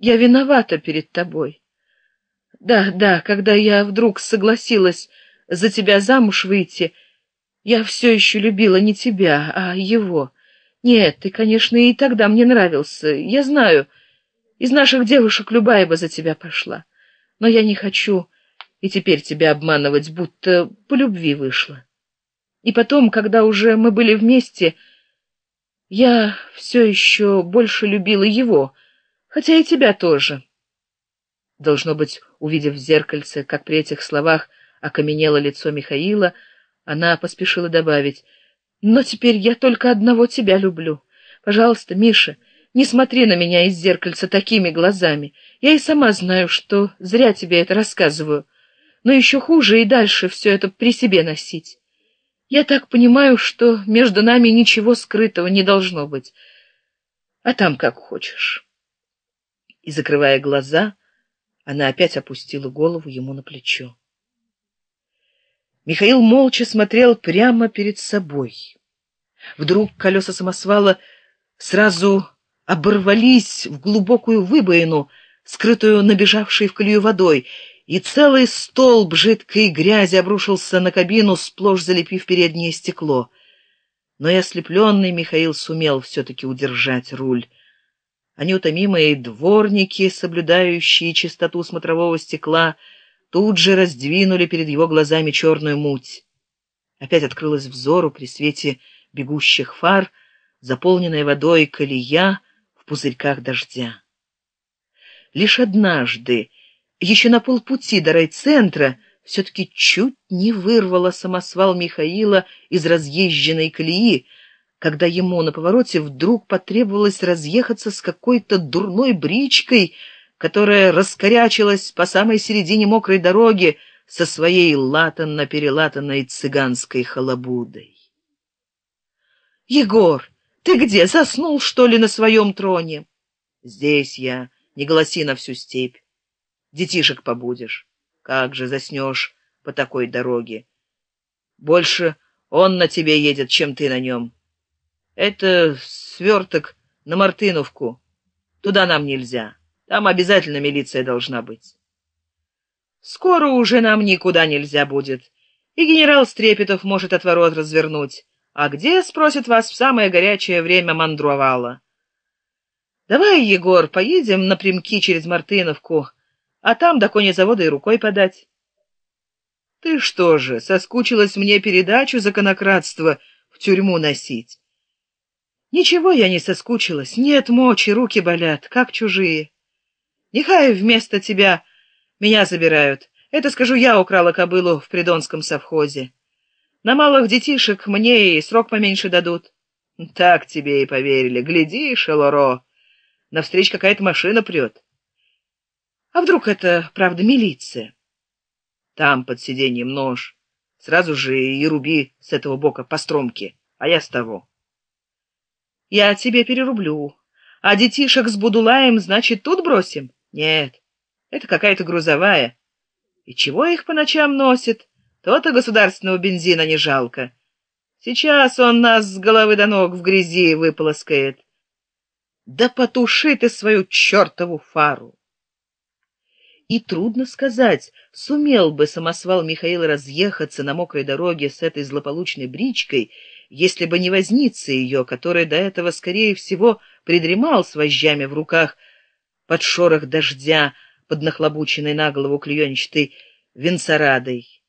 я виновата перед тобой. Да, да, когда я вдруг согласилась за тебя замуж выйти, я все еще любила не тебя, а его. Нет, ты, конечно, и тогда мне нравился, я знаю, из наших девушек любая бы за тебя пошла. Но я не хочу и теперь тебя обманывать, будто по любви вышло. И потом, когда уже мы были вместе, я все еще больше любила его, хотя и тебя тоже. Должно быть, увидев в зеркальце, как при этих словах окаменело лицо Михаила, она поспешила добавить, «Но теперь я только одного тебя люблю. Пожалуйста, Миша, не смотри на меня из зеркальца такими глазами. Я и сама знаю, что зря тебе это рассказываю, но еще хуже и дальше все это при себе носить. Я так понимаю, что между нами ничего скрытого не должно быть. А там как хочешь. И, закрывая глаза, она опять опустила голову ему на плечо. Михаил молча смотрел прямо перед собой. Вдруг колеса самосвала сразу оборвались в глубокую выбоину, скрытую набежавшей в колею водой, и целый столб жидкой грязи обрушился на кабину, сплошь залепив переднее стекло. Но и ослепленный Михаил сумел все-таки удержать руль. Неутомимые дворники, соблюдающие чистоту смотрового стекла, тут же раздвинули перед его глазами черную муть. Опять открылась взору при свете бегущих фар, заполненная водой колея в пузырьках дождя. Лишь однажды еще на полпути до райцентра все-таки чуть не вырвало самосвал Михаила из разъезженной колеи, когда ему на повороте вдруг потребовалось разъехаться с какой-то дурной бричкой, которая раскорячилась по самой середине мокрой дороги со своей латанно-перелатанной цыганской халабудой. «Егор, ты где, заснул, что ли, на своем троне?» «Здесь я, не голоси на всю степь детишек побудешь. Как же заснешь по такой дороге? Больше он на тебе едет, чем ты на нем. Это сверток на Мартыновку. Туда нам нельзя. Там обязательно милиция должна быть. Скоро уже нам никуда нельзя будет. И генерал Стрепетов может отворот развернуть. А где, спросит вас, в самое горячее время мандровала? Давай, Егор, поедем напрямки через Мартыновку, а там до конезавода и рукой подать. Ты что же, соскучилась мне передачу за конократство в тюрьму носить? Ничего я не соскучилась, нет мочи, руки болят, как чужие. Нехай вместо тебя меня забирают. Это, скажу, я украла кобылу в придонском совхозе. На малых детишек мне и срок поменьше дадут. Так тебе и поверили. Гляди, Шелоро, навстречу какая-то машина прет. А вдруг это, правда, милиция? Там под сиденьем нож. Сразу же и руби с этого бока по стромке, а я с того. Я тебе перерублю. А детишек с Будулаем, значит, тут бросим? Нет, это какая-то грузовая. И чего их по ночам носит? То-то государственного бензина не жалко. Сейчас он нас с головы до ног в грязи выполоскает. Да потуши ты свою чертову фару! И трудно сказать, сумел бы самосвал Михаил разъехаться на мокрой дороге с этой злополучной бричкой, если бы не возница ее, который до этого, скорее всего, придремал с вожжами в руках под шорох дождя, под нахлобученной на голову клеенчатой венцарадой.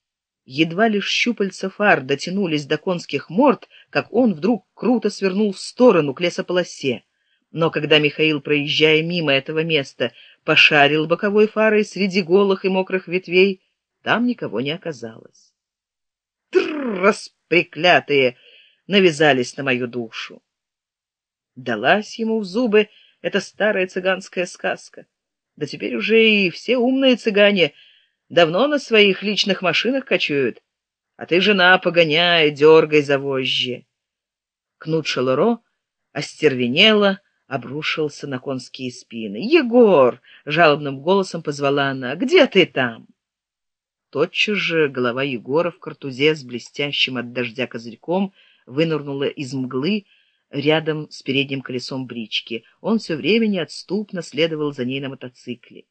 Едва лишь щупальца фар дотянулись до конских морд, как он вдруг круто свернул в сторону к лесополосе. Но когда Михаил, проезжая мимо этого места, пошарил боковой фарой среди голых и мокрых ветвей, там никого не оказалось. Тррррас, приклятые, навязались на мою душу. Далась ему в зубы эта старая цыганская сказка. Да теперь уже и все умные цыгане давно на своих личных машинах кочуют, а ты, жена, погоняй, дергай за вожжи. Кнут Шалоро остервенела, обрушился на конские спины. «Егор!» — жалобным голосом позвала она. «Где ты там?» Тотчас же голова Егора в картузе с блестящим от дождя козырьком вынырнула из мглы, рядом с передним колесом брички. Он все время неотступно следовал за ней на мотоцикле.